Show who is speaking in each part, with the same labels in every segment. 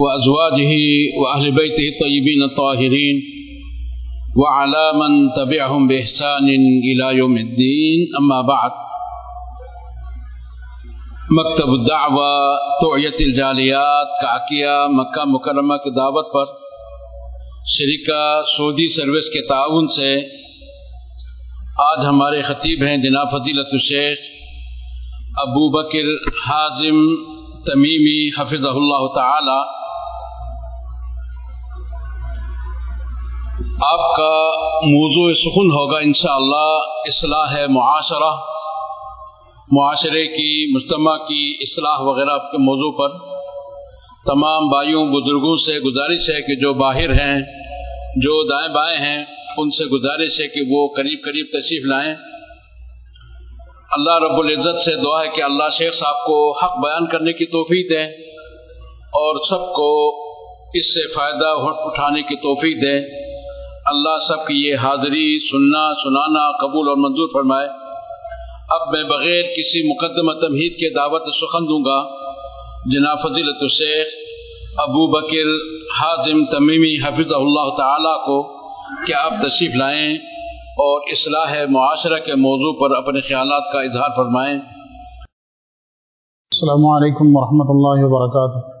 Speaker 1: وأزواجه وأهل بيته الطيبين الطاهرين وعلى من تبعهم بإحسان إلى يوم الدين. أما بعد، مکتب الدعوہ توعیت الجالیات کاکیہ مکہ مکرمہ کی دعوت پر شریکہ سعودی سروس کے تعاون سے آج ہمارے خطیب ہیں جناب فضیلت الشیخ ابو بکر حازم تمیمی حفظ اللہ تعالی آپ کا موضوع سخن ہوگا انشاءاللہ، اصلاح معاشرہ، معاشرے کی، مجتمع کی اصلاح وغیرہ آپ کے موضوع پر تمام بھائیوں، بزرگوں سے گزارش ہے کہ جو باہر ہیں، جو دائیں بائیں ہیں، ان سے گزارش ہے کہ وہ قریب قریب تشریف لائیں۔ اللہ رب العزت سے دعا ہے کہ اللہ شیخ صاحب کو حق بیان کرنے کی توفیق دیں اور سب کو اس سے فائدہ اٹھانے کی توفیق دیں اللہ سب کی یہ حاضری سننا، سنانا، قبول اور منظور فرمائے۔ اب میں بغیر کسی مقدمہ تمہید کے دعوت سخن دوں گا۔ جناب فضیلت الشیخ ابو بکر حازم تمیمی حفظ اللہ تعالی کو کہ آپ تشریف لائیں اور اصلاح معاشرہ کے موضوع پر اپنے خیالات کا اظہار فرمائیں۔
Speaker 2: السلام علیکم ورحمۃ اللہ وبرکاتہ۔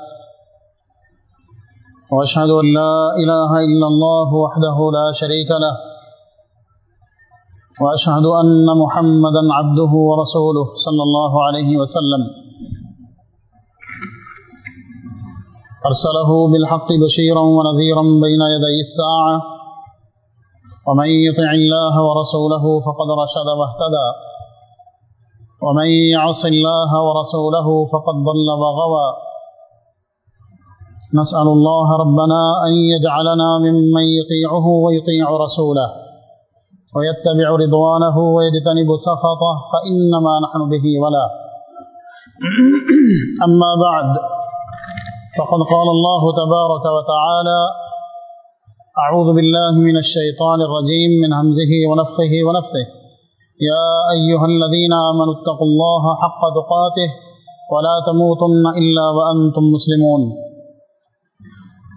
Speaker 2: واشهد ان لا اله الا الله وحده لا شريك له واشهد ان محمدا عبده ورسوله صلى الله عليه وسلم. ارسله بالحق بشيرا ونذيرا بين يدي الساعه ومن يطع الله ورسوله فقد رشد واهتدى. ومن يعص الله ورسوله فقد ضل وغوى. نسأل الله ربنا أن يجعلنا ممن يطيعه ويطيع رسوله ويتبع رضوانه ويجتنب سخطه فإنما نحن به ولا. أما بعد، فقد قال الله تبارك وتعالى أعوذ بالله من الشيطان الرجيم، من همزه ونفخه ونفثه. يا أيها الذين آمنوا اتقوا الله حق تقاته ولا تموتن إلا وأنتم مسلمون.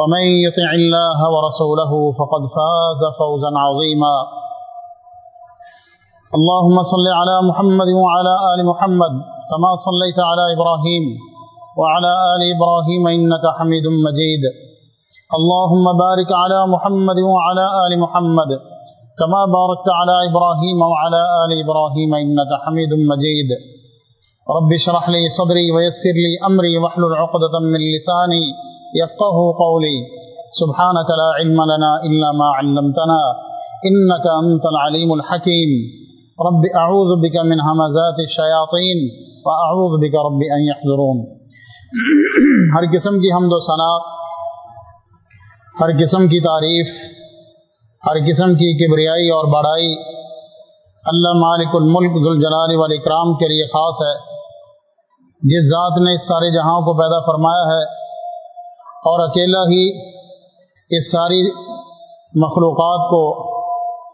Speaker 2: ومن يطع الله ورسوله فقد فاز فوزا عظيما. اللهم صل على محمد وعلى آل محمد كما صليت على إبراهيم وعلى آل إبراهيم إنك حميد مجيد. اللهم بارك على محمد وعلى آل محمد كما باركت على إبراهيم وعلى آل إبراهيم إنك حميد مجيد. رب اشرح لي صدري ويسر لي أمري واحلل عقدة من لساني يفقه قولي. سبحانك لا علم لنا إلا ما علمتنا. إنك أنت العليم الحكيم. رب أعوذ بك من همزات الشياطين وأعوذ بك رب أن يحضرون. ہر قسم کی حمد و ثنا، ہر قسم کی تعریف، ہر قسم کی کبریائی اور بڑائی، اللہ مالک الملک ذوالجلال والاکرام کے لیے خاص ہے۔ جس ذات نے اس سارے جہاں کو پیدا فرمایا ہے اور اکیلا ہی اس ساری مخلوقات کو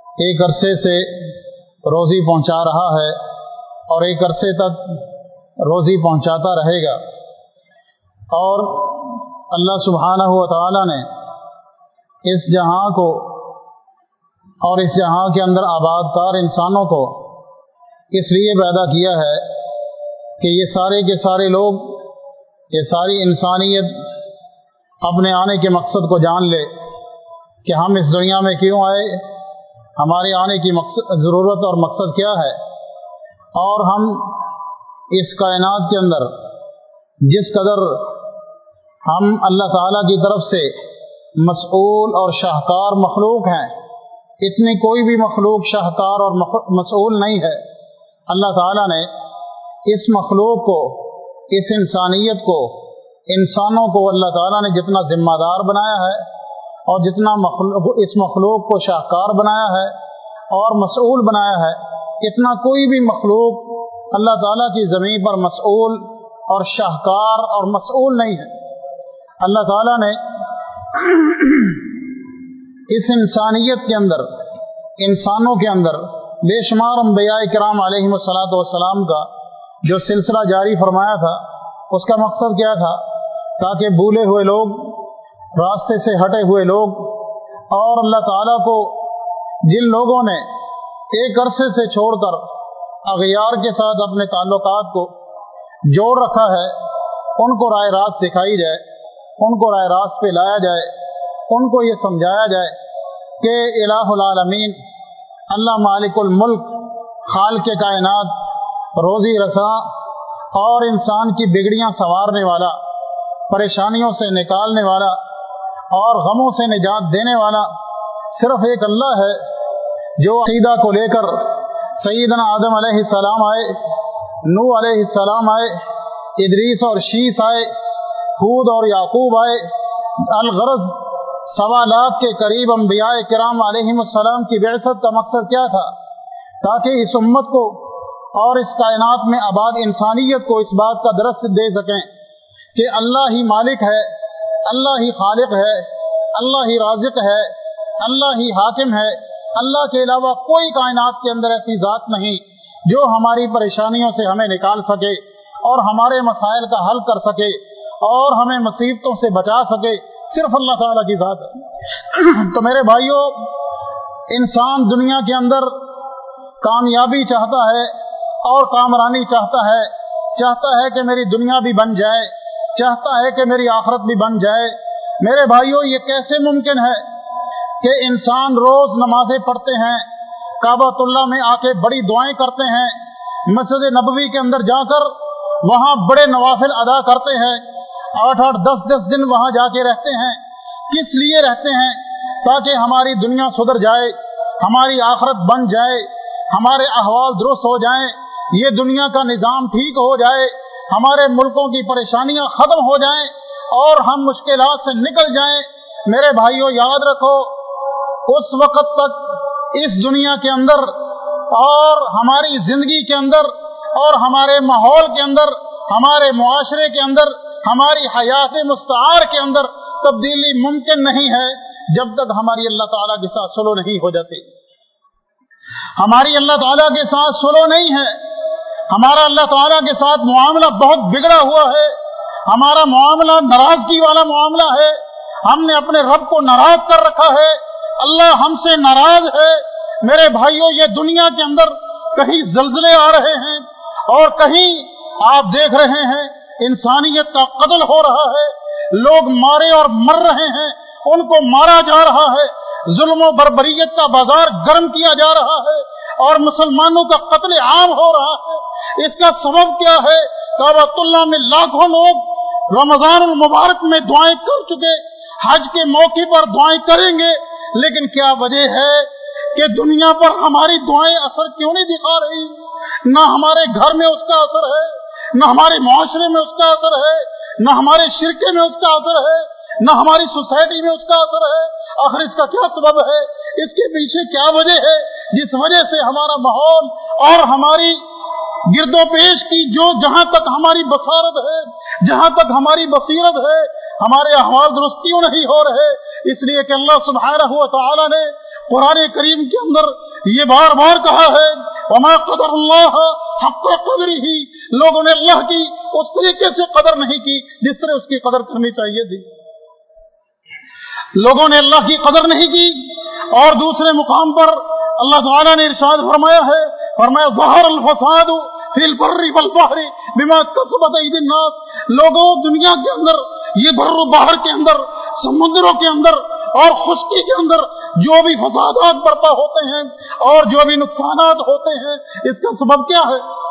Speaker 2: ایک عرصے سے روزی پہنچا رہا ہے اور ایک عرصے تک روزی پہنچاتا رہے گا۔ اور اللہ سبحانہ و تعالیٰ نے اس جہاں کو اور اس جہاں کے اندر آباد کار انسانوں کو اس لیے پیدا کیا ہے کہ یہ سارے کے سارے لوگ، یہ ساری انسانیت اپنے آنے کے مقصد کو جان لے کہ ہم اس دنیا میں کیوں آئے، ہمارے آنے کی مقصد، ضرورت اور مقصد کیا ہے؟ اور ہم اس کائنات کے اندر جس قدر ہم اللہ تعالیٰ کی طرف سے مسئول اور شاہکار مخلوق ہیں اتنی کوئی بھی مخلوق شاہکار اور مسئول نہیں ہے۔ اللہ تعالیٰ نے اس مخلوق کو، اس انسانیت کو انسانوں کو اللہ تعالیٰ نے جتنا ذمہ دار بنایا ہے اور جتنا مخلوق اس مخلوق کو شاہکار بنایا ہے اور مسئول بنایا ہے، اتنا کوئی بھی مخلوق اللہ تعالیٰ کی زمین پر مسئول اور شاہکار اور مسئول نہیں ہے۔ اللہ تعالیٰ نے اس انسانیت کے اندر، انسانوں کے اندر بے شمار انبیاء کرام علیہ السلاۃ والسلام کا جو سلسلہ جاری فرمایا تھا، اس کا مقصد کیا تھا؟ تاکہ بھولے ہوئے لوگ، راستے سے ہٹے ہوئے لوگ اور اللہ تعالیٰ کو جن لوگوں نے ایک عرصے سے چھوڑ کر اغیار کے ساتھ اپنے تعلقات کو جوڑ رکھا ہے، ان کو رائے راست دکھائی جائے، ان کو رائے راست پہ لایا جائے، ان کو یہ سمجھایا جائے کہ الہ العالمین، اللہ مالک الملک خال کے کائنات، روزی رساں اور انسان کی بگڑیاں سنوارنے والا پریشانیوں سے نکالنے والا اور غموں سے نجات دینے والا صرف ایک اللہ ہے، جو عقیدہ کو لے کر سیدنا آدم علیہ السلام آئے نو علیہ السلام آئے، ادریس اور شیس آئے خود اور یعقوب آئے، الغرض سوا لاکھ کے قریب انبیاء کرام علیہ السلام کی بعثت کا مقصد کیا تھا؟ تاکہ اس امت کو اور اس کائنات میں آباد انسانیت کو اس بات کا درس دے سکیں۔ کہ اللہ ہی مالک ہے، اللہ ہی خالق ہے، اللہ ہی رازق ہے، اللہ ہی حاکم ہے۔ اللہ کے علاوہ کوئی کائنات کے اندر ایسی ذات نہیں جو ہماری پریشانیوں سے ہمیں نکال سکے اور ہمارے مسائل کا حل کر سکے اور ہمیں مصیبتوں سے بچا سکے۔ صرف اللہ تعالیٰ کی ذات ہے۔ تو میرے بھائیوں انسان دنیا کے اندر کامیابی چاہتا ہے اور کامرانی چاہتا ہے چاہتا ہے کہ میری دنیا بھی بن جائے۔ چاہتا ہے کہ میری آخرت بھی بن جائے۔ میرے بھائیوں یہ کیسے ممکن ہے کہ انسان روز نمازیں پڑھتے ہیں کعبۃ اللہ میں آ کے بڑی دعائیں کرتے ہیں، مسجد نبوی کے اندر جا کر وہاں بڑے نوافل ادا کرتے ہیں، آٹھ آٹھ دس دس دن وہاں جا کے رہتے ہیں۔ کس لیے رہتے ہیں؟ تاکہ ہماری دنیا سدھر جائے، ہماری آخرت بن جائے، ہمارے احوال درست ہو جائیں، یہ دنیا کا نظام ٹھیک ہو جائے۔ ہمارے ملکوں کی پریشانیاں ختم ہو جائیں اور ہم مشکلات سے نکل جائیں۔ میرے بھائیوں یاد رکھو، اس وقت تک اس دنیا کے اندر اور ہماری زندگی کے اندر اور ہمارے ماحول کے اندر، ہمارے معاشرے کے اندر، ہماری حیات مستعار کے اندر تبدیلی ممکن نہیں ہے جب تک ہماری اللہ تعالیٰ کے ساتھ سلو نہیں ہو جاتی ہماری اللہ تعالیٰ کے ساتھ سلو نہیں ہے ہمارا اللہ تعالیٰ کے ساتھ معاملہ بہت بگڑا ہوا ہے۔ ہمارا معاملہ ناراضگی والا معاملہ ہے۔ ہم نے اپنے رب کو ناراض کر رکھا ہے۔ اللہ ہم سے ناراض ہے۔ میرے بھائیوں یہ دنیا کے اندر کہیں زلزلے آ رہے ہیں اور کہیں آپ دیکھ رہے ہیں، انسانیت کا قتل ہو رہا ہے۔ لوگ مارے اور مر رہے ہیں۔ ان کو مارا جا رہا ہے۔ ظلم و بربریت کا بازار گرم کیا جا رہا ہے۔ اور مسلمانوں کا قتل عام ہو رہا ہے۔ اس کا سبب کیا ہے؟ کابت اللہ میں لاکھوں لوگ رمضان المبارک میں دعائیں کر چکے۔ حج کے موقع پر دعائیں کریں گے۔ لیکن کیا وجہ ہے کہ دنیا پر ہماری دعائیں اثر کیوں نہیں دکھا رہی؟ نہ ہمارے گھر میں اس کا اثر ہے، نہ ہمارے معاشرے میں اس کا اثر ہے، نہ ہمارے شرکے میں اس کا اثر ہے، نہ ہماری سوسائٹی میں اس کا اثر ہے۔ آخر اس کا کیا سبب ہے؟ اس کے پیچھے کیا وجہ ہے؟ جس وجہ سے ہمارا ماحول اور ہماری گرد و پیش کی جو جہاں تک ہماری بصارت ہے، جہاں تک ہماری بصیرت ہے، ہمارے احوال درست کیوں نہیں ہو رہے؟ اس لیے کہ اللہ سبحانہ ہوا تعالیٰ نے قرآن کریم کے اندر یہ بار بار کہا ہے، وما قدر اللہ حق قدر ہی لوگوں نے اللہ کی اس طریقے سے قدر نہیں کی جس طرح اس کی قدر کرنی چاہیے تھی۔ لوگوں نے اللہ کی قدر نہیں کی اور دوسرے مقام پر اللہ تعالیٰ نے ارشاد فرمایا ہے، فرمایا، ظہر الفساد فی البر والبحر بما کسبت اید الناس۔ لوگوں، دنیا کے اندر، یہ بر و بحر کے اندر، سمندروں کے اندر اور خشکی کے اندر جو بھی فسادات برپا ہوتے ہیں اور جو بھی نقصانات ہوتے ہیں، اس کا سبب کیا ہے؟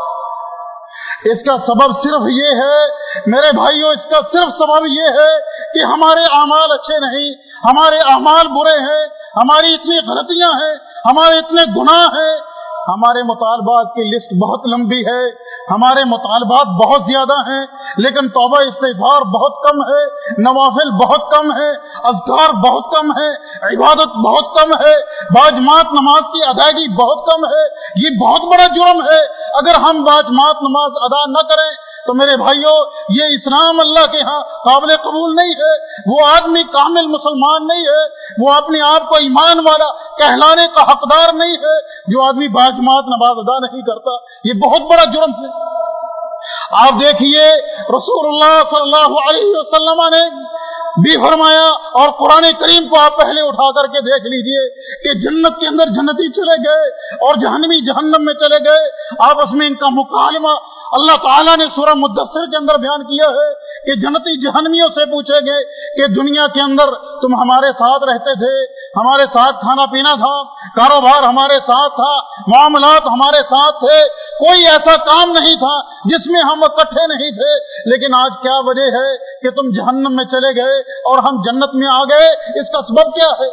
Speaker 2: اس کا سبب صرف یہ ہے، میرے بھائیوں اس کا صرف سبب یہ ہے کہ ہمارے اعمال اچھے نہیں، ہمارے اعمال برے ہیں، ہماری اتنی غلطیاں ہیں، ہمارے اتنے گناہ ہیں ہمارے مطالبات کی لسٹ بہت لمبی ہے، ہمارے مطالبات بہت زیادہ ہیں، لیکن توبہ استغفار بہت کم ہے، نوافل بہت کم ہے، اذکار بہت کم ہے، عبادت بہت کم ہے باجمات نماز کی ادائیگی بہت کم ہے، یہ بہت بڑا جرم ہے۔ اگر ہم باجمات نماز ادا نہ کریں، تو میرے بھائیوں یہ اسلام اللہ کے ہاں قابل قبول نہیں ہے۔ وہ آدمی کامل مسلمان نہیں ہے، وہ اپنے آپ کو ایمان والا، کہلانے کا حقدار نہیں ہے۔ جو آدمی باجمات نماز ادا نہیں کرتا، یہ بہت بڑا جرم ہے۔ آپ دیکھیے رسول اللہ صلی اللہ علیہ وسلم نے بھی فرمایا، اور قرآن کریم کو آپ پہلے اٹھا کر کے دیکھ لیجیے کہ جنت کے اندر جنتی چلے گئے اور جہنمی جہنم میں چلے گئے۔ آپس میں ان کا مکالمہ اللہ تعالیٰ نے سورہ مدثر کے اندر بیان کیا ہے۔ کہ جنتی جہنمیوں سے پوچھے گے کہ دنیا کے اندر تم ہمارے ساتھ رہتے تھے، ہمارے ساتھ کھانا پینا تھا، کاروبار ہمارے ساتھ تھا، معاملات ہمارے ساتھ تھے، کوئی ایسا کام نہیں تھا جس میں ہم اکٹھے نہیں تھے۔ لیکن آج کیا وجہ ہے کہ تم جہنم میں چلے گئے اور ہم جنت میں آ گئے؟ اس کا سبب کیا ہے؟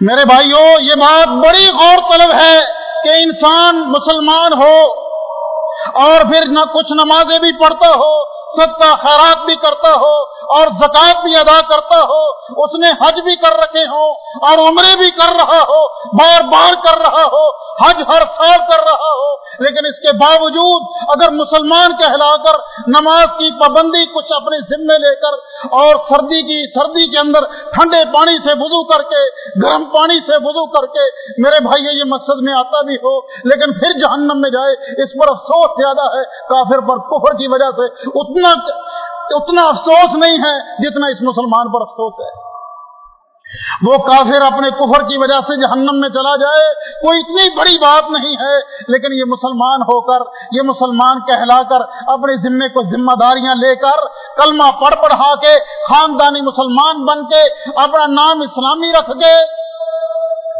Speaker 2: میرے بھائیوں، یہ بات بڑی غور طلب ہے کہ انسان مسلمان ہو اور پھر نہ کچھ نمازیں بھی پڑھتا ہو، صدقہ کا خیرات بھی کرتا ہو اور زکات بھی ادا کرتا ہو، اس نے حج بھی کر رکھے ہو اور عمرے بھی کر رہا ہو، بار بار کر رہا ہو حج ہر سال کر رہا ہو، لیکن اس کے باوجود اگر مسلمان کہلا کر نماز کی پابندی کچھ اپنے ذمے لے کر اور سردی کی، سردی کے اندر ٹھنڈے پانی سے وضو کر کے، گرم پانی سے وضو کر کے، میرے بھائی یہ مقصد میں آتا بھی ہو، لیکن پھر جہنم میں جائے، اس پر افسوس زیادہ ہے، کافر پر کفر کی وجہ سے اتنا اتنا افسوس نہیں ہے جتنا اس مسلمان پر افسوس ہے۔ وہ کافر اپنے کفر کی وجہ سے جہنم میں چلا جائے، کوئی اتنی بڑی بات نہیں ہے، لیکن یہ مسلمان ہو کر، یہ مسلمان کہلا کر، اپنے ذمے کو ذمہ داریاں لے کر، کلمہ پڑھ پڑھا کے، خاندانی مسلمان بن کے، اپنا نام اسلامی رکھ کے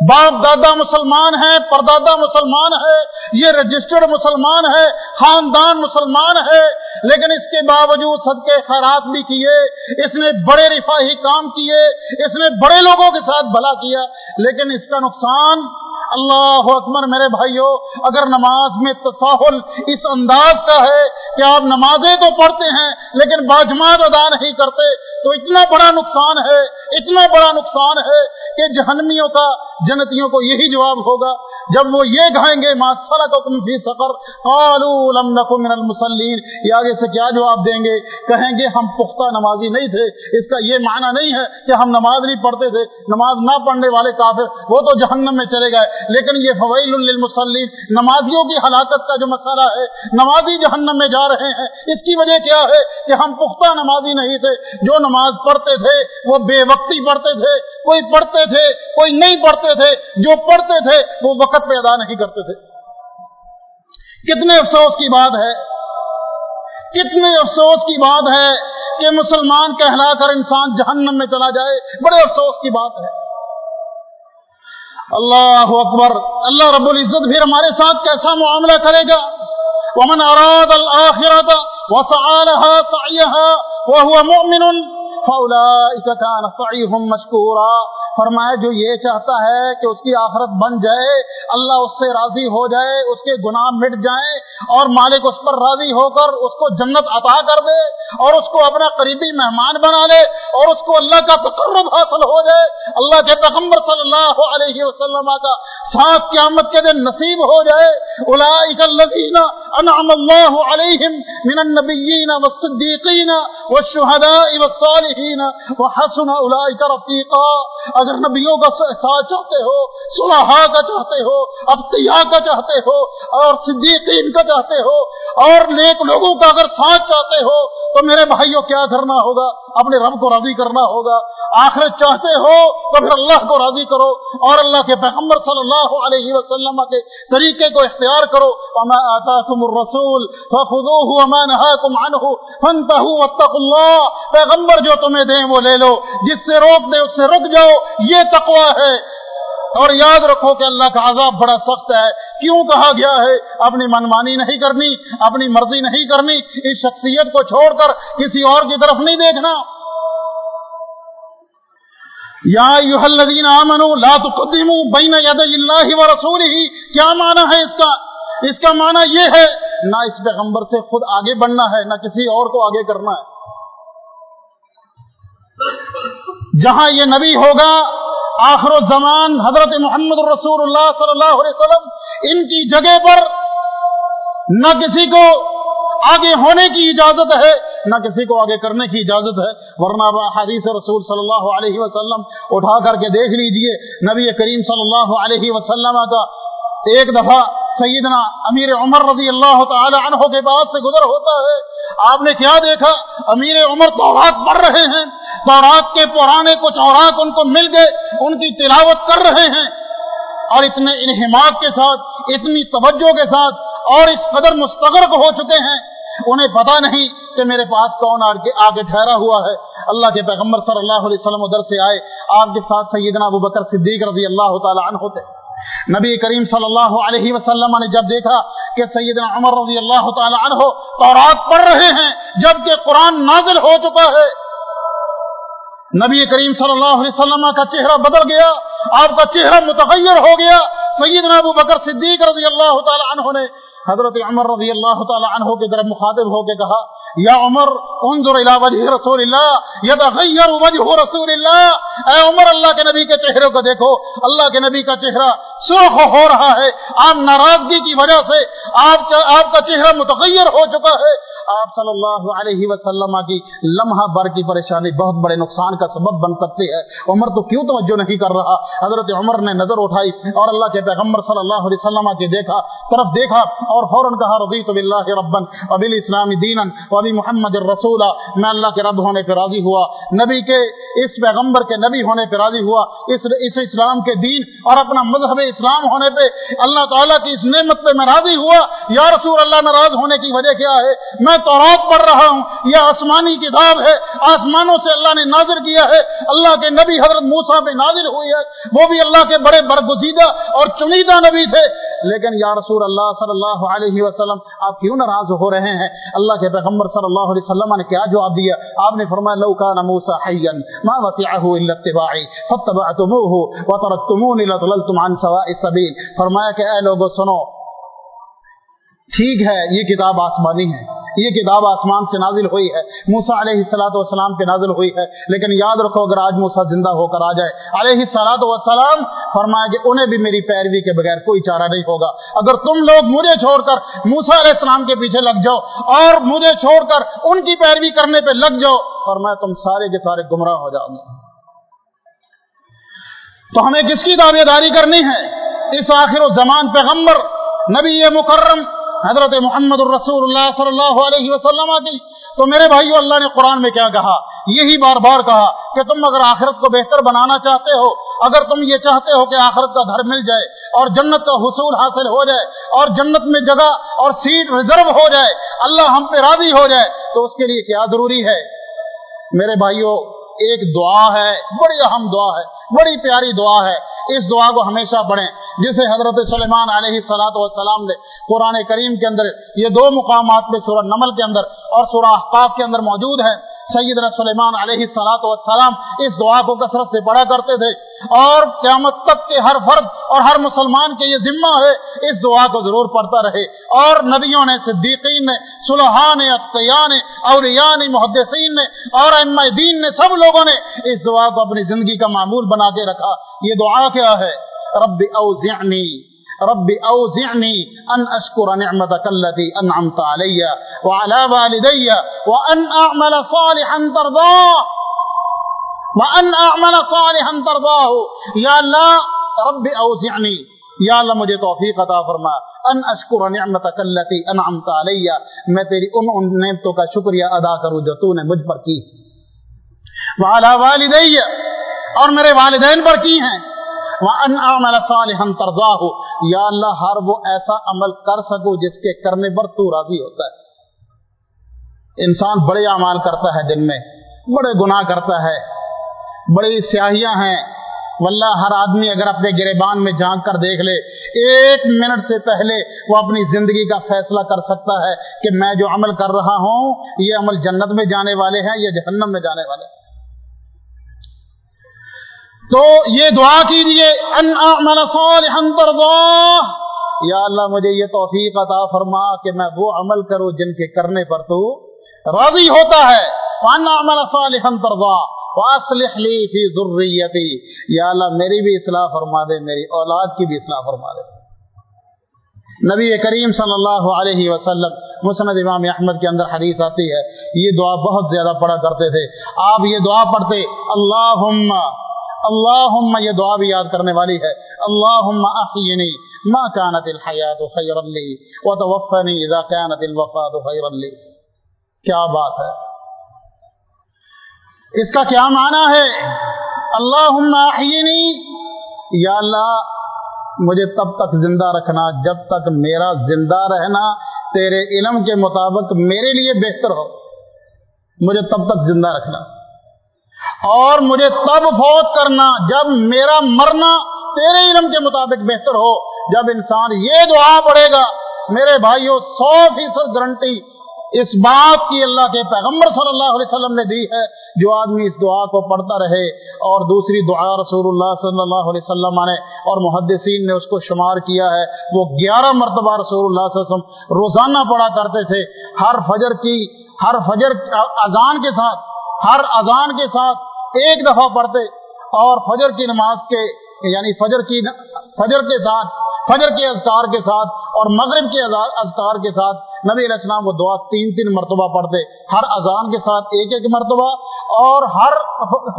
Speaker 2: باپ دادا مسلمان ہے پردادا مسلمان ہے یہ رجسٹرڈ مسلمان ہے خاندان مسلمان ہے لیکن اس کے باوجود صدقے خیرات بھی کیے، اس نے بڑے رفاہی کام کیے، اس نے بڑے لوگوں کے ساتھ بھلا کیا، لیکن اس کا نقصان اللہ اکبر میرے بھائیوں اگر نماز میں تساہل اس انداز کا ہے کہ آپ نمازیں تو پڑھتے ہیں لیکن باجماعت ادا نہیں کرتے، تو اتنا بڑا نقصان ہے، اتنا بڑا نقصان ہے کہ جہنمیوں کا، جنتیوں کو یہی جواب ہوگا جب وہ یہ کہیں گے فی سفر من المسلین یہ آگے سے کیا جواب دیں گے؟ کہیں گے، ہم پختہ نمازی نہیں تھے۔ اس کا یہ معنی نہیں ہے کہ ہم نماز نہیں پڑھتے تھے۔ نماز نہ پڑھنے والے کافر، وہ تو جہنم میں چلے گئے۔ لیکن یہ فویل للمسلین نمازیوں کی ہلاکت کا جو مسئلہ ہے، نمازی جہنم میں جا رہے ہیں۔ اس کی وجہ کیا ہے کہ ہم پختہ نمازی نہیں تھے۔ جو نماز پڑھتے تھے، وہ بے وقتی پڑھتے تھے۔ کوئی پڑھتے تھے، کوئی نہیں پڑھتے تھے، جو پڑھتے تھے، وہ وقت پہ ادا نہیں کرتے تھے۔ کتنے افسوس کی بات ہے، کتنے افسوس کی بات ہے کہ مسلمان کہلا کر انسان جہنم میں چلا جائے، بڑے افسوس کی بات ہے۔ اللہ اکبر، اللہ رب العزت پھر ہمارے ساتھ کیسا معاملہ کرے گا؟ ومن اراد الاخرت وسعالها سعيها وهو مؤمن كان سعيهم مشكورا۔ فرمایا، جو یہ چاہتا ہے کہ اس کی آخرت بن جائے، اللہ اس سے راضی ہو جائے، اس کے گناہ مٹ جائیں اور مالک اس پر راضی ہو کر اس کو جنت عطا کر دے اور اس کو اپنا قریبی مہمان بنا لے اور اس کو اللہ کا تقرب حاصل ہو جائے۔ اللہ کے پیغمبر صلی اللہ علیہ وسلم کا ساتھ قیامت کے دن نصیب ہو جائے۔ اولئک الذین انعم اللہ علیہم من النبیین والصدیقین والشہداء والصالحین۔ الصالحین وحسن اولئک رفیقا اگر نبیوں کا ساتھ چاہتے ہو، صلاحہ کا چاہتے ہو افتیا کا چاہتے ہو، اور صدیقین کا چاہتے ہو، اور نیک لوگوں کا اگر ساتھ چاہتے ہو، تو میرے بھائیوں کیا کرنا ہوگا؟ اپنے رب کو راضی کرنا ہوگا۔ آخرت چاہتے ہو، تو پھر اللہ کو راضی کرو، اور اللہ کے پیغمبر صلی اللہ علیہ وسلم کے طریقے کو اختیار کرو۔ وما آتاکم الرسول فخذوه وما نهاکم عنه فانتهوا واتقوا اللہ پیغمبر جو تمہیں دیں وہ لے لو۔ جس سے روک دے، اس سے رک جاؤ۔ یہ تقوی ہے۔ اور یاد رکھو کہ اللہ کا عذاب بڑا سخت ہے۔ کیوں کہا گیا ہے؟ اپنی منمانی نہیں کرنی، اپنی مرضی نہیں کرنی۔ اس شخصیت کو چھوڑ کر کسی اور کی طرف نہیں دیکھنا۔ یا الذین آمنوا لا تقدموا بین ید اللہ و رسول ہی کیا معنی ہے اس کا؟ اس کا معنی یہ ہے، نہ اس پیغمبر سے خود آگے بڑھنا ہے، نہ کسی اور کو آگے کرنا ہے۔ جہاں یہ نبی ہوگا، آخر الزمان حضرت محمد رسول اللہ صلی اللہ علیہ وسلم، ان کی جگہ پر نہ کسی کو آگے ہونے کی اجازت ہے، نہ کسی کو آگے کرنے کی اجازت ہے۔ ورنہ حدیث رسول صلی اللہ علیہ وسلم اٹھا کر کے دیکھ لیجیے، نبی کریم صلی اللہ علیہ وسلم کا ایک دفعہ سیدنا امیر عمر رضی اللہ تعالی عنہ کے بعد سے گزر ہوتا ہے۔ آپ نے کیا دیکھا؟ امیر عمر تورات پڑھ رہے ہیں۔ تورات کے پرانے کچھ اوراق ان کو مل گئے، ان کی تلاوت کر رہے ہیں۔ اور اتنے انہماق کے ساتھ، اتنی توجہ کے ساتھ اور اس قدر مستغرق ہو چکے ہیں۔ انہیں پتا نہیں کہ میرے پاس کون آگے ٹھہرا ہوا ہے۔ اللہ کے پیغمبر صلی اللہ علیہ وسلم ادھر سے آئے۔ آپ کے ساتھ سیدنا ابو بکر صدیق رضی اللہ تعالی عنہ ہوتے نبی کریم صلی اللہ علیہ وسلم نے جب دیکھا کہ سیدنا عمر رضی اللہ تعالی عنہ تورات پڑھ رہے ہیں، جبکہ قرآن نازل ہو چکا ہے نبی کریم صلی اللہ علیہ وسلم کا چہرہ بدل گیا، آپ کا چہرہ متغیر ہو گیا۔ سیدنا ابو بکر صدیق رضی اللہ تعالی عنہ نے حضرت عمر رضی اللہ تعالی عنہ کی طرف مخاطب ہو کے کہا، یا عمر، انظر الى وجه رسول اللہ يتغير وجه رسول اللہ اے عمر، اللہ کے نبی کے چہرے کو دیکھو۔ اللہ کے نبی کا چہرہ سرخ ہو رہا ہے۔ آپ ناراضگی کی وجہ سے آپ کا آپ کا چہرہ متغیر ہو چکا ہے۔ آپ صلی اللہ علیہ وسلم کی لمحہ بر کی پریشانی بہت بڑے نقصان کا سبب بن سکتی ہے۔ عمر تو کیوں توجہ نہیں کر رہا؟ حضرت عمر نے نظر اٹھائی اور اللہ کے پیغمبر صلی اللہ علیہ وسلم کی دیکھا، طرف دیکھا اور فوراً کہا، رضیت باللہ ربن وبال اسلام دین وبی محمد الرسول۔ میں اللہ کے رب ہونے پہ راضی ہوا، نبی کے اس پیغمبر کے نبی ہونے پہ راضی ہوا، اس اس اسلام کے دین اور اپنا مذہب اسلام ہونے پہ اللہ تعالیٰ کی اس نعمت پہ میں راضی ہوا۔ یا رسول اللہ ناراض ہونے کی وجہ کیا ہے؟ میں میں تورات پڑھ رہا ہوں، یہ آسمانی کتاب ہے۔ آسمانوں سے اللہ نے نازر کیا ہے۔ اللہ کے نبی حضرت موسا پہ نازل ہوئی ہے۔ وہ بھی اللہ کے بڑے برگزیدہ اور چنیدہ نبی تھے۔ لیکن یا رسول اللہ صلی اللہ علیہ وسلم، آپ کیوں ناراض ہو رہے ہیں؟ اللہ کے پیغمبر صلی اللہ علیہ وسلم نے کیا جواب دیا؟ آپ نے فرمایا، لو کان موسا حیا ما وسعه الا اتباعي فاتبعتموه وتركتموني لضللتم عن سواء السبيل فرمایا کہ اے لوگوں سنو، ٹھیک ہے، یہ کتاب آسمانی ہے۔ یہ کتاب آسمان سے نازل ہوئی ہے موسا علیہ السلاۃ والسلام پہ نازل ہوئی ہے، لیکن یاد رکھو اگر آج موسا زندہ ہو کر آ جائے، علیہ السلاۃ والسلام فرمایا کہ انہیں بھی میری پیروی کے بغیر کوئی چارہ نہیں ہوگا۔ اگر تم لوگ مجھے چھوڑ کر موسا علیہ السلام کے پیچھے لگ جاؤ اور مجھے چھوڑ کر ان کی پیروی کرنے پہ لگ جاؤ، اور میں تم سارے کے سارے گمراہ ہو جاؤ گے تو ہمیں کس کی دعوے داری کرنی ہے؟ اس آخر و زمان پیغمبر، نبی مکرم حضرت محمد الرسول اللہ صلی اللہ علیہ وسلم کی تو میرے بھائیو، اللہ نے قرآن میں کیا کہا؟ یہی بار بار کہا کہ تم اگر آخرت کو بہتر بنانا چاہتے ہو، اگر تم یہ چاہتے ہو کہ آخرت کا گھر مل جائے اور جنت کا حصول حاصل ہو جائے اور جنت میں جگہ اور سیٹ ریزرو ہو جائے، اللہ ہم پہ راضی ہو جائے، تو اس کے لیے کیا ضروری ہے؟ میرے بھائیوں ایک دعا ہے، بڑی اہم دعا ہے، بڑی پیاری دعا ہے۔ اس دعا کو ہمیشہ پڑھیں۔ جسے حضرت سلیمان علیہ صلاحت والسلام نے قرآن کریم کے اندر یہ دو مقامات میں سورہ نمل کے اندر اور سورہ احقاف کے اندر موجود ہیں۔ سیدنا سلیمان علیہ سلاۃ والسلام اس دعا کو کثرت سے پڑھا کرتے تھے اور قیامت تک کے ہر فرد اور ہر مسلمان کے یہ ذمہ ہے، اس دعا کو ضرور پڑھتا رہے۔ اور نبیوں نے، صدیقین نے سلحان اختیان اوریان محدثین نے اور ام دین نے، سب لوگوں نے اس دعا کو اپنی زندگی کا معمول بنا کے رکھا۔ یہ دعا کیا ہے؟ رب اوزعنی۔ رب اوزعني ان اشكر نعمتك التي انعمت علي وعلى والدي وان اعمل صالحا ترضاه وان اعمل صالحا ترضاه يا الله رب اوزعني یا اللہ مجھے توفیق عطا فرما ان اشکر نعمتک اللتی انعمت علیہ میں تیری ان ان نعمتوں کا شکریہ ادا کروں جو تو نے مجھ پر کی وعلا والدی اور میرے والدین پر کی ہیں وان اعمل صالحا ترضاه۔ یا اللہ، ہر وہ ایسا عمل کر سکوں جس کے کرنے پر تو راضی ہوتا ہے۔ انسان بڑے اعمال کرتا ہے دن میں، بڑے گناہ کرتا ہے بڑی سیاہیاں ہیں۔ واللہ، ہر آدمی اگر اپنے گریبان میں جھانک کر دیکھ لے، ایک منٹ سے پہلے وہ اپنی زندگی کا فیصلہ کر سکتا ہے کہ میں جو عمل کر رہا ہوں، یہ عمل جنت میں جانے والے ہیں یا جہنم میں جانے والے ہیں۔ تو یہ دعا کیجیے ان اعمل صالحا ترضاه یا اللہ مجھے یہ توفیق عطا فرما کہ میں وہ عمل کروں جن کے کرنے پر تو راضی ہوتا ہے۔ وان اعمل صالحا ترضاه واصلح لي في ذريتي یا اللہ میری بھی اصلاح فرما دے، میری اولاد کی بھی اصلاح فرما دے۔ نبی کریم صلی اللہ علیہ وسلم، مسند امام احمد کے اندر حدیث آتی ہے، یہ دعا بہت زیادہ پڑھا کرتے تھے۔ آپ یہ دعا پڑھتے، اللہم اللہم یہ دعا بھی یاد کرنے والی ہے، اللہم احینی ما كانت الحیات خیرا لی وتوفنی اذا كانت الوفات خیرا لی۔ کیا بات ہے؟ اس کا کیا معنی ہے؟ اللہم احینی یا اللہ، مجھے تب تک زندہ رکھنا، جب تک میرا زندہ رہنا، تیرے علم کے مطابق میرے لیے بہتر ہو۔ مجھے تب تک زندہ رکھنا۔ اور مجھے تب فوت کرنا جب میرا مرنا تیرے علم کے مطابق بہتر ہو۔ جب انسان یہ دعا پڑے گا، میرے بھائیوں سو فیصد گارنٹی اس بات کی اللہ کے پیغمبر صلی اللہ علیہ وسلم نے دی ہے۔ جو آدمی اس دعا کو پڑھتا رہے اور دوسری دعا رسول اللہ صلی اللہ علیہ وسلم نے اور محدثین نے اس کو شمار کیا ہے، وہ گیارہ مرتبہ رسول اللہ صلی اللہ علیہ وسلم روزانہ پڑھا کرتے تھے۔ ہر فجر کی، ہر فجر اذان کے ساتھ ہر اذان کے ساتھ ایک دفعہ پڑھتے اور فجر کی نماز کے یعنی فجر کی فجر کے ساتھ، فجر کے اذکار کے ساتھ اور مغرب کے اذکار کے ساتھ نبی علیہ السلام وہ دعا تین تین مرتبہ پڑھتے۔ ہر اذان کے ساتھ ایک ایک مرتبہ اور ہر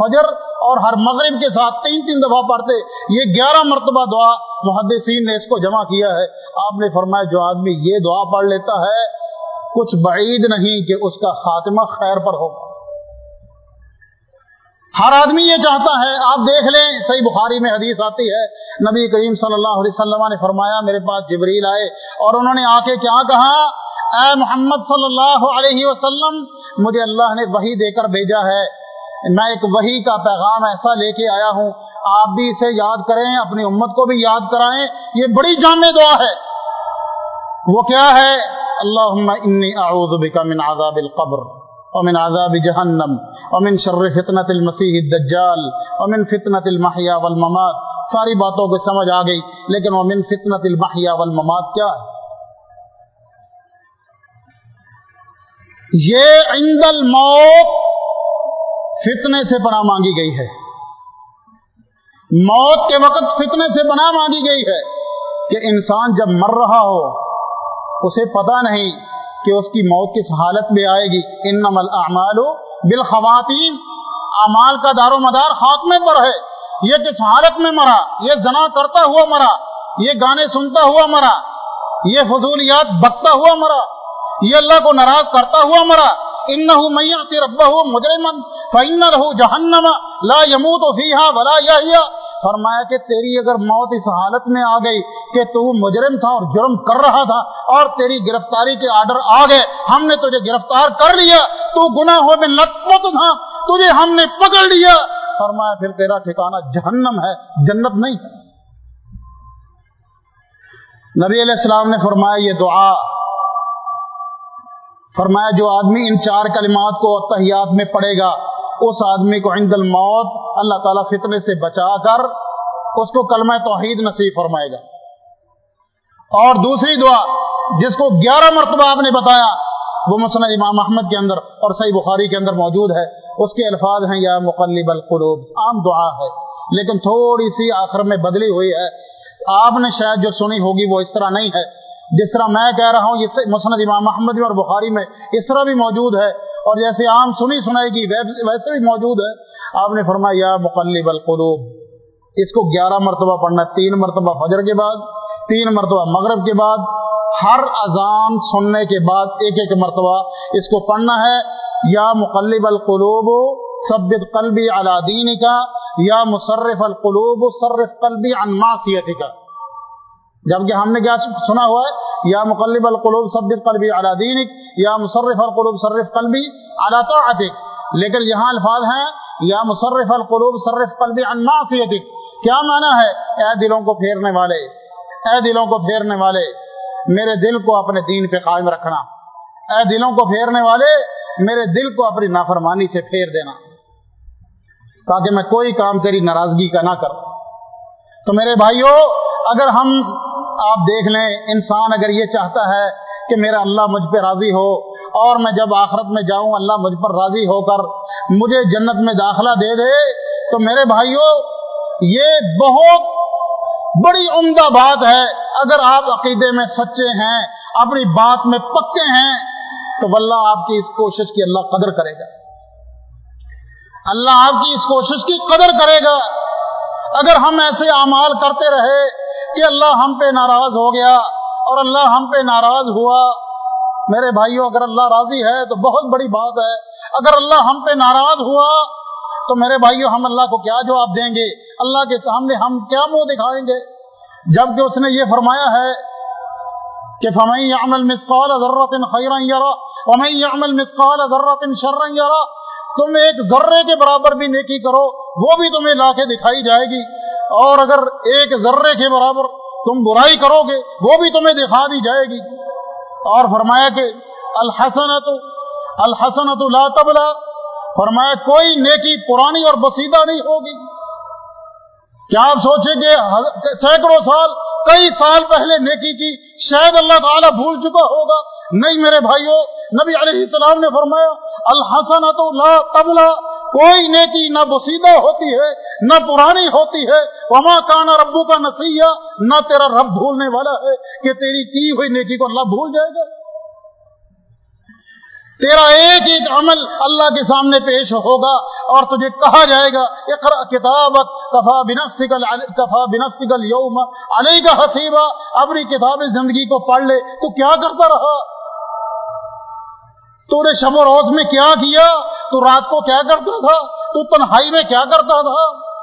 Speaker 2: فجر اور ہر مغرب کے ساتھ تین تین دفعہ پڑھتے۔ یہ گیارہ مرتبہ دعا محدثین نے اس کو جمع کیا ہے۔ آپ نے فرمایا جو آدمی یہ دعا پڑھ لیتا ہے، کچھ بعید نہیں کہ اس کا خاتمہ خیر پر ہوگا۔ ہر آدمی یہ چاہتا ہے، آپ دیکھ لیں، صحیح بخاری میں حدیث آتی ہے، نبی کریم صلی اللہ علیہ وسلم نے فرمایا، میرے پاس جبریل آئے اور انہوں نے آ کے کیا کہا؟ اے محمد صلی اللہ علیہ وسلم، مجھے اللہ نے وہی دے کر بھیجا ہے۔ میں ایک وہی کا پیغام ایسا لے کے آیا ہوں۔ آپ بھی اسے یاد کریں، اپنی امت کو بھی یاد کرائیں۔ یہ بڑی جامع دعا ہے۔ وہ کیا ہے؟ اللہ انی اعوذ بک من عذاب القبر۔ ومن عذاب جہنم ومن شر فتنة المسیح الدجال، ومن فتنة المحیا والممات. ساری باتوں کو سمجھ آ گئی، لیکن ومن فتنة المحیا والممات کیا ہے؟ یہ عند الموت فتنے سے پناہ مانگی گئی ہے۔ موت کے وقت فتنے سے پناہ مانگی گئی ہے کہ انسان جب مر رہا ہو، اسے پتا نہیں کہ اس کی موت کس حالت میں آئے گی؟ ان الاعمال بالخواتین اعمال کا دار و مدار خاتمے پر ہے۔ یہ کس حالت میں مرا، یہ زنا کرتا ہوا مرا، یہ گانے سنتا ہوا مرا، یہ فضولیات بکتا ہوا مرا، یہ اللہ کو ناراض کرتا ہوا مرا۔ انه من يعصي ربه مجرما فان له جهنم لا يموت فيها ولا يحيى فرمایا کہ تیری اگر موت اس حالت میں آ گئی کہ تو مجرم تھا اور جرم کر رہا تھا اور تیری گرفتاری کے آرڈر آ گئے، ہم نے تجھے گرفتار کر لیا، تو گناہوں میں لطمت تھا، تجھے ہم نے پکڑ لیا۔ فرمایا، پھر تیرا ٹھکانہ جہنم ہے، جنت نہیں ہے۔ نبی علیہ السلام نے فرمایا، یہ دعا۔ فرمایا، جو آدمی ان چار کلمات کو تحیات میں پڑے گا اس آدمی کو عند الموت اللہ تعالیٰ فتنے سے بچا کر اس کو کلمہ توحید نصیب فرمائے گا۔ اور دوسری دعا، جس کو گیارہ مرتبہ آپ نے بتایا، وہ مسند امام احمد کے اندر اور صحیح بخاری کے اندر موجود ہے۔ اس کے الفاظ ہیں، یا مقلب القلوب، عام دعا ہے۔ لیکن تھوڑی سی آخر میں بدلی ہوئی ہے۔ آپ نے شاید جو سنی ہوگی وہ اس طرح نہیں ہے۔ جس طرح میں کہہ رہا ہوں، یہ مسند امام محمد اور بخاری میں اس طرح بھی موجود ہے۔ اور جیسے عام سنی سنائی کی، ویسے بھی موجود ہے۔ آپ نے فرمایا، یا مقلب القلوب، اس کو گیارہ مرتبہ پڑھنا، تین مرتبہ فجر کے بعد، تین مرتبہ مغرب کے بعد، ہر اذان سننے کے بعد ایک ایک مرتبہ اس کو پڑھنا ہے۔ یا مقلب القلوب، ثبت قلبی علی دین کا یا مصرف القلوب، صرف قلبی عن معصیت کا جبکہ ہم نے کیا سنا ہوا ہے؟ یا مقلب القلوب ثبت قلبی علی دینک، یا مصرف القلوب صرف قلبی علی طاعتک۔ لیکن یہاں الفاظ ہیں، یا مصرف القلوب صرف قلبی عن معصیتک۔ کیا معنی ہے؟ اے دلوں کو پھیرنے والے، اے دلوں کو پھیرنے والے، میرے دل کو اپنے دین پہ قائم رکھنا۔ اے دلوں کو پھیرنے والے، میرے دل کو اپنی نافرمانی سے پھیر دینا۔ تاکہ میں کوئی کام تیری ناراضگی کا نہ کروں۔ تو میرے بھائیوں اگر ہم آپ دیکھ لیں، انسان اگر یہ چاہتا ہے کہ میرا اللہ مجھ پہ راضی ہو اور میں جب آخرت میں جاؤں، اللہ مجھ پر راضی ہو کر مجھے جنت میں داخلہ دے دے، تو میرے بھائیوں یہ بہت بڑی عمدہ بات ہے۔ اگر آپ عقیدے میں سچے ہیں، اپنی بات میں پکے ہیں، تو واللہ آپ کی اس کوشش کی اللہ قدر کرے گا۔ اللہ آپ کی اس کوشش کی قدر کرے گا۔ اگر ہم ایسے اعمال کرتے رہے کہ اللہ ہم پہ ناراض ہو گیا اور اللہ ہم پہ ناراض ہوا۔ میرے بھائیوں اگر اللہ راضی ہے تو بہت بڑی بات ہے۔ اگر اللہ ہم پہ ناراض ہوا تو میرے بھائیوں ہم اللہ کو کیا جواب دیں گے؟ اللہ کے سامنے ہم کیا منہ دکھائیں گے؟ جبکہ اس نے یہ فرمایا ہے کہ فمئی عمل مسقال ضرورت خیرن یارا فمئی عمل مسقال ضرورت شرن یارا تم ایک ذرے کے برابر بھی نیکی کرو، وہ بھی تمہیں لا کے دکھائی جائے گی۔ اور اگر ایک ذرے کے برابر تم برائی کرو گے، وہ بھی تمہیں دکھا دی جائے گی۔ اور فرمایا کہ الحسنت الحسنت لا تبلا۔ فرمایا کوئی نیکی پرانی اور بسیدہ نہیں ہوگی۔ کیا آپ سوچیں گے سینکڑوں سال، کئی سال پہلے نیکی کی شاید اللہ تعالیٰ بھول چکا ہوگا۔ نہیں میرے بھائیوں نبی علیہ السلام نے فرمایا الحسنت لا تبلا۔ کوئی نیکی نہ بسیدہ ہوتی ہے، نہ پرانی ہوتی ہے۔ وما کانا ربو کا نسیہ نہ تیرا رب بھولنے والا ہے کہ تیری کی ہوئی نیکی کو اللہ بھول جائے گا۔ تیرا ایک ایک عمل اللہ کے سامنے پیش ہوگا اور تجھے کہا جائے گا اقرا کتابت کفا بنفسکل کفا بنفسکل یوم علیہ کا حسیبہ اپنی کتاب زندگی کو پڑھ لے۔ تو کیا کرتا رہا؟ تو نے شب و روز میں کیا کیا؟ تو رات کو کیا کرتا تھا؟ تو تنہائی میں کیا کرتا تھا؟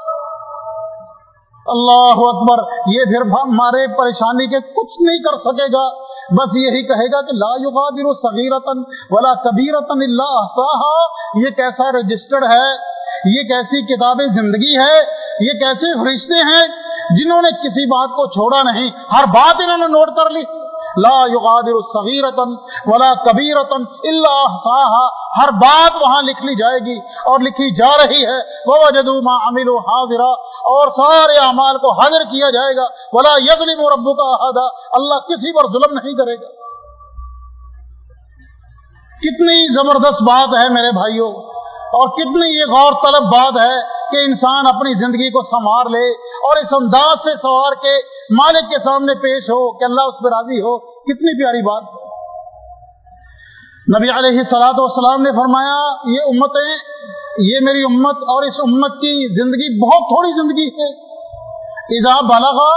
Speaker 2: اللہ اکبر، یہ پھر ہمارے پریشانی کے کچھ نہیں کر سکے گا۔ بس یہی کہے گا کہ لا یغادر صغیرتن ولا کبیرتن الا احصاها۔ یہ کیسا رجسٹرڈ ہے؟ یہ کیسی کتاب زندگی ہے؟ یہ کیسے فرشتے ہیں؟ جنہوں نے کسی بات کو چھوڑا نہیں، ہر بات انہوں نے نوٹ کر لی۔ لا یغادر صغیرتن ولا کبیرتن الا احصاها۔ ہر بات وہاں لکھ لی جائے گی اور لکھی جا رہی ہے۔ ووجدوا ما عملوا حاضرا۔ اور سارے اعمال کو حاضر کیا جائے گا۔ ولا یظلم ربک احد اللہ کسی پر ظلم نہیں کرے گا۔ کتنی زبردست بات ہے میرے بھائیوں۔ اور کتنی یہ غور طلب بات ہے۔ کہ انسان اپنی زندگی کو سنوار لے اور اس انداز سے سوار کے مالک کے سامنے پیش ہو کہ اللہ اس پہ راضی ہو، کتنی پیاری بات۔ نبی علیہ سلاد والسلام نے فرمایا، یہ امتیں، یہ میری امت اور اس امت کی زندگی بہت تھوڑی زندگی ہے۔ اذا بلغا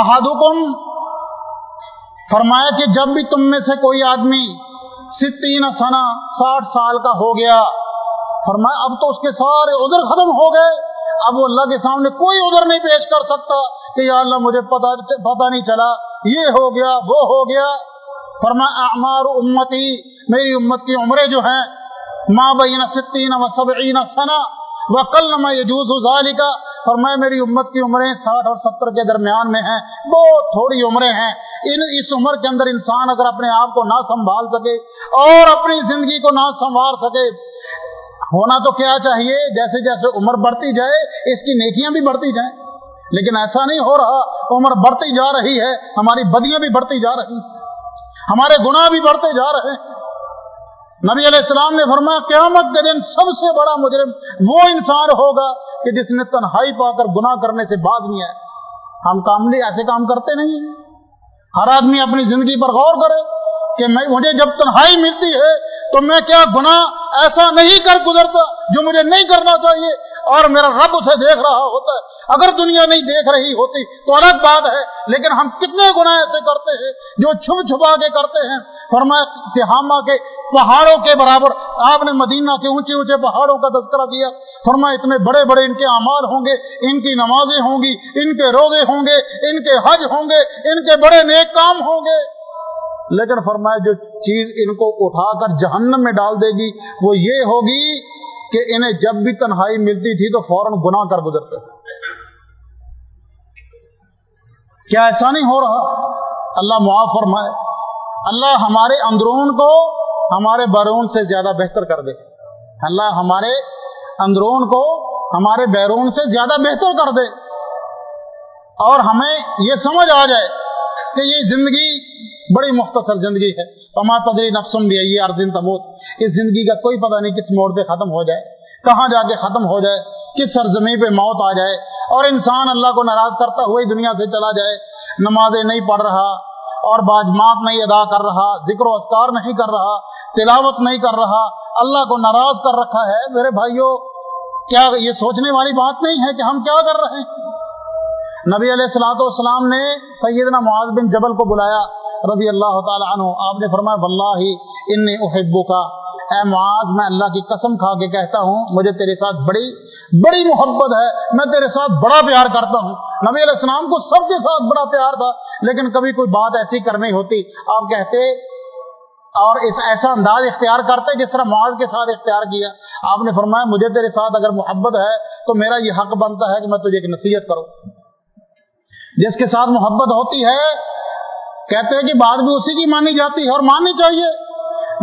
Speaker 2: احدکم، فرمایا کہ جب بھی تم میں سے کوئی آدمی ستین سنا ساٹھ سال کا ہو گیا فرمایا، اب تو اس کے سارے ادھر ختم ہو گئے۔ اب وہ اللہ کے سامنے کوئی ادھر نہیں پیش کر سکتا کہ یا اللہ مجھے پتا پتا نہیں چلا۔ یہ ہو گیا، وہ ہو گیا۔ فرمایا، اعمار امتی، میری امت کی عمریں جو ہیں ماں بین ستین و سبعین سنا وہ کل نما یجوز ذالکا فرمایا، میری امت کی عمریں ساٹھ اور ستر کے درمیان میں ہیں۔ بہت تھوڑی عمریں ہیں۔ ان اس عمر کے اندر انسان اگر اپنے آپ کو نہ سنبھال سکے اور اپنی زندگی کو نہ سنوار سکے ہونا تو کیا چاہیے؟ جیسے جیسے عمر بڑھتی جائے، اس کی نیکیاں بھی بڑھتی جائیں۔ لیکن ایسا نہیں ہو رہا، عمر بڑھتی جا رہی ہے، ہماری بدیاں بھی بڑھتی جا رہی ہمارے گناہ بھی بڑھتے جا رہے ہیں۔ نبی علیہ السلام نے فرمایا، قیامت کے دن سب سے بڑا مجرم وہ انسان ہوگا کہ جس نے تنہائی پا کر گناہ کرنے سے بعد نہیں آئے ہم کام نہیں ایسے کام کرتے نہیں ہر آدمی اپنی زندگی پر غور کرے کہ میں مجھے جب تنہائی ملتی ہے تو میں کیا گناہ ایسا نہیں کر گزرتا جو مجھے نہیں کرنا چاہیے؟ اور میرا رب اسے دیکھ رہا ہوتا ہے۔ اگر دنیا نہیں دیکھ رہی ہوتی تو الگ بات ہے، لیکن ہم کتنے گناہ ایسے کرتے ہیں جو چھپ چھپا کے کرتے ہیں۔ فرمایا، تہامہ کے پہاڑوں کے برابر۔ آپ نے مدینہ کے اونچے اونچے پہاڑوں کا تذکرہ کیا۔ فرمایا، اتنے بڑے بڑے ان کے اعمال ہوں گے، ان کی نمازیں ہوں گی، ان کے روزے ہوں گے، ان کے حج ہوں گے، ان کے بڑے نیک کام ہوں گے۔ لیکن فرمایا جو چیز ان کو اٹھا کر جہنم میں ڈال دے گی، وہ یہ ہوگی کہ انہیں جب بھی تنہائی ملتی تھی تو فوراً گناہ کر گزرتے کیا ایسا نہیں ہو رہا؟ اللہ معاف فرمائے۔ اللہ ہمارے اندرون کو ہمارے بیرون سے زیادہ بہتر کر دے۔ اللہ ہمارے اندرون کو ہمارے بیرون سے زیادہ بہتر کر دے۔ اور ہمیں یہ سمجھ آ جائے کہ یہ زندگی بڑی مختصر زندگی ہے۔ پما تدری نفسم بھی یہ اردن تموت۔ اس زندگی کا کوئی پتہ نہیں کس موڑ پہ ختم ہو جائے، کہاں جا کے ختم ہو جائے، کس سرزمین پہ موت آ جائے۔ اور انسان اللہ کو ناراض کرتا ہوئے دنیا سے چلا جائے، نمازیں نہیں پڑھ رہا اور باجمات نہیں ادا کر رہا، ذکر و اسکار نہیں کر رہا، تلاوت نہیں کر رہا، اللہ کو ناراض کر رکھا ہے۔ میرے بھائیوں کیا یہ سوچنے والی بات نہیں ہے کہ ہم کیا کر رہے ہیں؟ نبی علیہ السلاۃ والسلام نے سیدنا معاذ بن جبل کو بلایا۔ رضی اللہ تعالی عنہ، آپ نے فرمایا واللہ انی احبو کا اے معاذ، میں اللہ کی قسم کھا کے کہتا ہوں، مجھے تیرے ساتھ بڑی بڑی محبت ہے، میں تیرے ساتھ بڑا پیار کرتا ہوں۔ نبی علیہ السلام کو سب کے ساتھ بڑا پیار تھا، لیکن کبھی کوئی بات ایسی کرنی ہوتی۔ آپ کہتے، اور اس ایسا انداز اختیار کرتے جس طرح معاذ کے ساتھ اختیار کیا۔ آپ نے فرمایا، مجھے تیرے ساتھ اگر محبت ہے، تو میرا یہ حق بنتا ہے کہ میں تجھے ایک نصیحت کروں۔ جس کے ساتھ محبت ہوتی ہے کہتے ہیں کہ بات بھی اسی کی مانی جاتی ہے اور ماننی چاہیے۔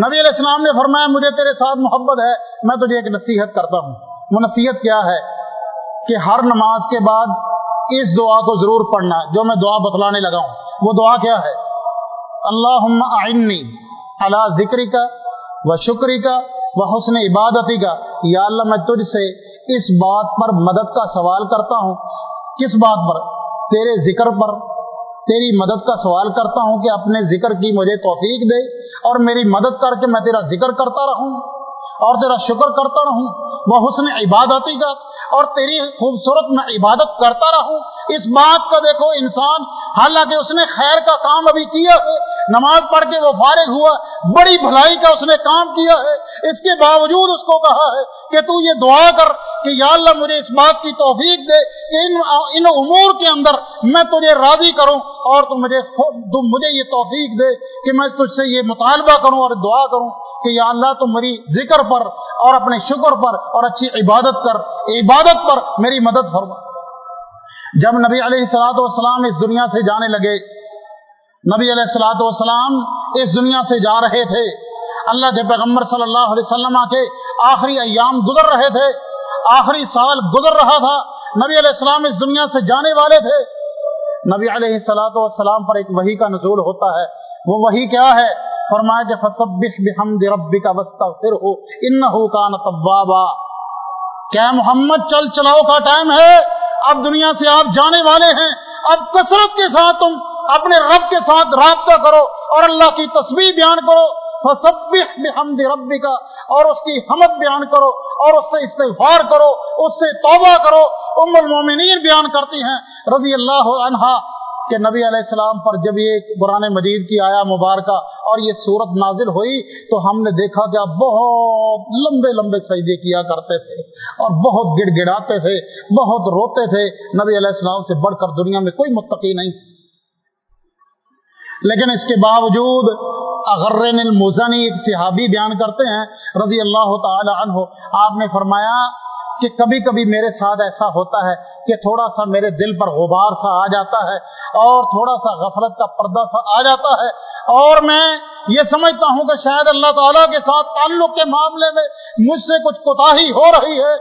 Speaker 2: نبی علیہ السلام نے فرمایا، مجھے تیرے ساتھ محبت ہے، میں تجھے ایک نصیحت کرتا ہوں۔ وہ نصیحت کیا ہے؟ کہ ہر نماز کے بعد اس دعا کو ضرور پڑھنا، جو میں دعا بتلانے لگا ہوں۔ وہ دعا کیا ہے؟ اللہ آئنی اللہ ذکری کا و شکری کا و حسن عبادتی کا یا اللہ، میں تجھ سے اس بات پر مدد کا سوال کرتا ہوں۔ کس بات پر؟ تیرے ذکر پر۔ تیری مدد کا سوال کرتا ہوں کہ اپنے ذکر کی مجھے توفیق دے اور میری مدد کر کے میں تیرا ذکر کرتا رہوں اور تیرا شکر کرتا رہوں وہ حسن عبادتی کا اور تیری خوبصورت میں عبادت کرتا رہوں اس بات کا دیکھو، انسان، حالانکہ اس نے خیر کا کام ابھی کیا ہے، نماز پڑھ کے وہ فارغ ہوا، بڑی بھلائی کا اس نے کام کیا ہے، اس کے باوجود اس کو کہا ہے کہ تو یہ دعا کر کہ یا اللہ مجھے اس بات کی توفیق دے کہ ان ان امور کے اندر میں تجھے راضی کروں اور تو مجھے تو مجھے یہ توفیق دے کہ میں تجھ سے یہ مطالبہ کروں اور دعا کروں کہ یا اللہ تو میری ذکر پر اور اپنے شکر پر اور اچھی عبادت کر، عبادت پر میری مدد فرما۔ جب نبی علیہ السلاۃ والسلام اس دنیا سے جانے لگے، نبی علیہ السلاۃ والسلام اس دنیا سے جا رہے تھے۔ اللہ کے پیغمبر صلی اللہ علیہ وسلم کے آخری ایام گزر رہے تھے، آخری سال گزر رہا تھا۔ نبی علیہ السلام اس دنیا سے جانے والے تھے۔ نبی علیہ السلاۃ والسلام پر ایک وہی کا نزول ہوتا ہے۔ وہ وہی کیا ہے؟ فرمایا کہ فسبح بحمد ربک واستغفرہ انه کان توابا۔ کیا محمد، چل چلاؤ، کا ٹائم ہے۔ اب دنیا سے آپ جانے والے ہیں۔ اب کثرت کے ساتھ تم اپنے رب کے ساتھ رابطہ کرو اور اللہ کی تصویر بیان کرو۔ فسبح بحمد ربک اور اس کی حمد بیان کرو اور اس سے استغفار کرو، اس سے توبہ کرو۔ ام المومنین بیان کرتی ہیں، رضی اللہ عنہا۔ کہ نبی علیہ السلام پر جب یہ قرآن مجید کی آیا مبارکہ اور یہ صورت نازل ہوئی تو ہم نے دیکھا کہ آپ بہت لمبے لمبے سجدے کیا کرتے تھے اور بہت گڑ گڑاتے تھے، بہت روتے تھے۔ نبی علیہ السلام سے بڑھ کر دنیا میں کوئی متقی نہیں۔ لیکن اس کے باوجود اغرن المزنی ایک صحابی بیان کرتے ہیں، رضی اللہ تعالی عنہ، آپ نے فرمایا کہ کبھی کبھی میرے ساتھ ایسا ہوتا ہے کہ تھوڑا سا میرے دل پر غبار سا آ جاتا ہے اور تھوڑا سا غفلت کا پردہ سا آ جاتا ہے اور میں یہ سمجھتا ہوں کہ شاید اللہ تعالیٰ کے ساتھ تعلق کے معاملے میں مجھ سے کچھ کوتا ہو رہی ہے۔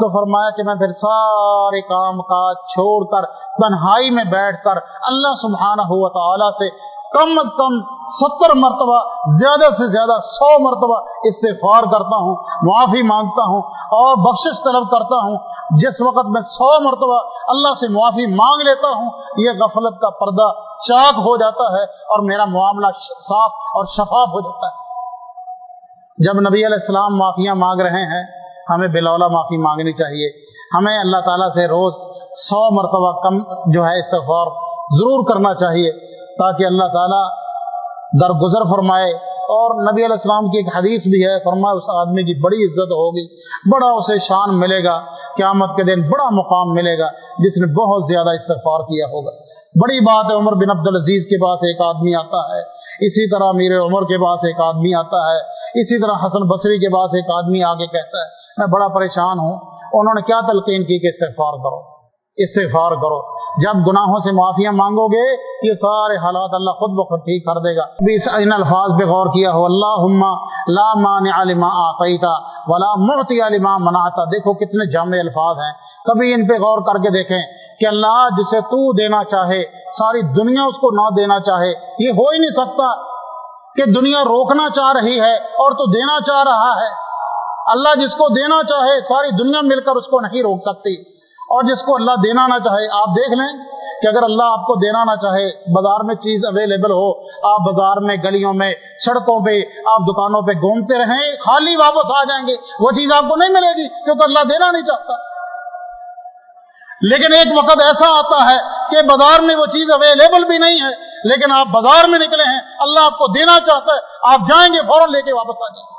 Speaker 2: تو فرمایا کہ میں پھر سارے کام کاج چھوڑ کر تنہائی میں بیٹھ کر اللہ سبحانہ ہوا تعالیٰ سے کم از کم ستر مرتبہ، زیادہ سے زیادہ سو مرتبہ استغفار کرتا ہوں، معافی مانگتا ہوں اور بخشش طلب کرتا ہوں۔ جس وقت میں سو مرتبہ اللہ سے معافی مانگ لیتا ہوں، یہ غفلت کا پردہ چاک ہو جاتا ہے اور میرا معاملہ صاف اور شفاف ہو جاتا ہے۔ جب نبی علیہ السلام معافیاں مانگ رہے ہیں، ہمیں بلولا معافی مانگنی چاہیے۔ ہمیں اللہ تعالیٰ سے روز سو مرتبہ کم جو ہے استغفار ضرور کرنا چاہیے۔ تاکہ اللہ تعالیٰ درگزر فرمائے اور نبی علیہ السلام کی ایک حدیث بھی ہے، فرمایا اس آدمی کی بڑی عزت ہوگی، بڑا اسے شان ملے گا، قیامت کے دن بڑا مقام ملے گا، جس نے بہت زیادہ استغفار کیا ہوگا۔ بڑی بات ہے، عمر بن عبد العزیز کے پاس ایک آدمی آتا ہے، اسی طرح میر عمر کے پاس ایک آدمی آتا ہے، اسی طرح حسن بصری کے پاس ایک آدمی آگے کہتا ہے، میں بڑا پریشان ہوں، انہوں نے کیا تلقین کی کہ استغفار کرو۔ استغفار کرو۔ جب گناہوں سے معافیاں مانگو گے، یہ سارے حالات اللہ خود بخود ٹھیک کر دے گا۔ ان الفاظ پہ غور کیا ہو اللہ لا مانع لما آقیتا ولا معطی لما منعتا دیکھو کتنے جامع الفاظ ہیں۔ کبھی ان پہ غور کر کے دیکھیں کہ اللہ جسے تو دینا چاہے، ساری دنیا اس کو نہ دینا چاہے، یہ ہو ہی نہیں سکتا کہ دنیا روکنا چاہ رہی ہے اور تو دینا چاہ رہا ہے۔ اللہ جس کو دینا چاہے، ساری دنیا مل کر اس کو نہیں روک سکتی۔ اور جس کو اللہ دینا نہ چاہے، آپ دیکھ لیں کہ اگر اللہ آپ کو دینا نہ چاہے، بازار میں چیز اویلیبل ہو، آپ بازار میں گلیوں میں، سڑکوں پہ، آپ دکانوں پہ گھومتے رہیں، خالی واپس آ جائیں گے، وہ چیز آپ کو نہیں ملے گی کیونکہ اللہ دینا نہیں چاہتا۔ لیکن ایک وقت ایسا آتا ہے کہ بازار میں وہ چیز اویلیبل بھی نہیں ہے، لیکن آپ بازار میں نکلے ہیں، اللہ آپ کو دینا چاہتا ہے، آپ جائیں گے، فوراً لے کے واپس آ جائیں گے۔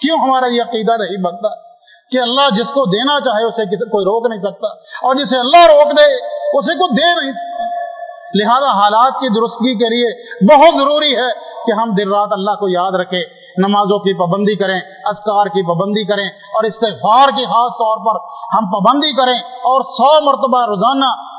Speaker 2: کیوں ہمارا یہ عقیدہ نہیں بنتا؟ کہ اللہ جس کو دینا چاہے اسے کوئی روک نہیں سکتا۔ اور جسے اللہ روک دے، اسے کوئی دے نہیں سکتا۔ لہذا حالات کی درستگی کے لیے بہت ضروری ہے کہ ہم دن رات اللہ کو یاد رکھیں، نمازوں کی پابندی کریں اسکار کی پابندی کریں اور استغفار کی خاص طور پر ہم پابندی کریں اور سو مرتبہ روزانہ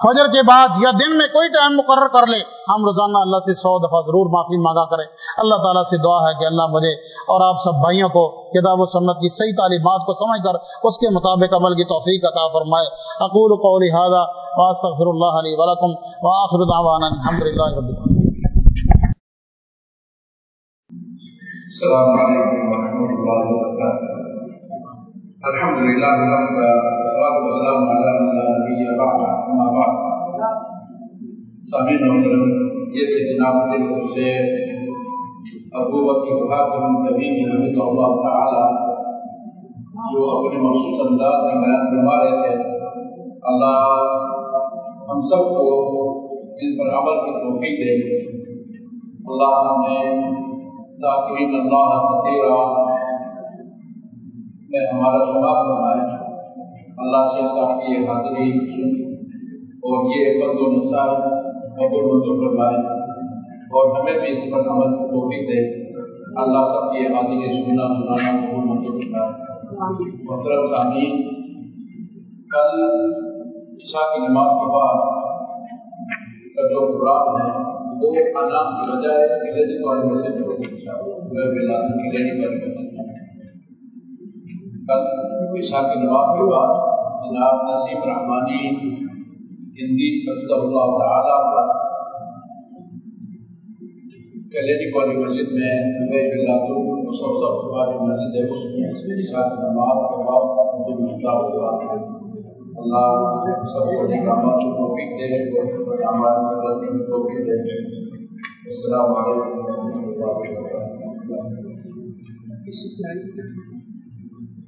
Speaker 2: فجر کے بعد یا دن میں کوئی ٹائم مقرر کر لے، ہم روزانہ اللہ سے سو دفعہ ضرور معافی مانگا کریں۔ اللہ تعالیٰ سے دعا ہے کہ اللہ مجھے اور آپ سب بھائیوں کو کتاب و سنت کی صحیح تعلیمات کو سمجھ کر اس کے مطابق عمل کی توفیق عطا فرمائے۔ اقول قولی هذا واستغفر الله لي ولكم واخر دعوانا الحمد لله رب العالمين
Speaker 1: السلام علیکم ورحمۃ اللہ وبرکاتہ۔ الحمد للہ والصلاة والسلام على من لا نبی بعد اما بعد سامعین محترم یہ تھے جناب دل سے ابو بکر خاتم تبین رحمۃ اللہ تعالی جو اپنے مخصوص انداز میں بیان فرما رہے تھے اللہ ہم سب کو ان پر عمل کی توفیق دے اللہ ہمیں ذاکرین اللہ کثیرہ میں ہمارا شمار بنائے اللہ سے صاحب کی حاضری اور یہ بند و نسائل قبول منظور فرمائے اور ہمیں بھی اس پر عمل کی توفیق دے۔ اللہ سب کی حاضری سننا، سنانا قبول منظور فرمائے محترم سامعین، کل عشاء کی نماز کے بعد کا جو پروگرام ہے، وہ آنا کی بجائے کلیدی والے میں سے جو کلیدی والے میں کل عشاء کی نماز کے جناب نسیم رحمانی ہندی فضل اللہ تعالیٰ کا کلیدی والی مسجد میں سب سب کے بعد مسجد ہے، اس میں اس عشاء کی نماز کے بعد جو مشکل ہوگا اللہ سب کو نکامات کو توفیق دے، اور ہمارے غلطی میں توفیق دے۔ السلام علیکم ورحمۃ اللہ وبرکاتہ۔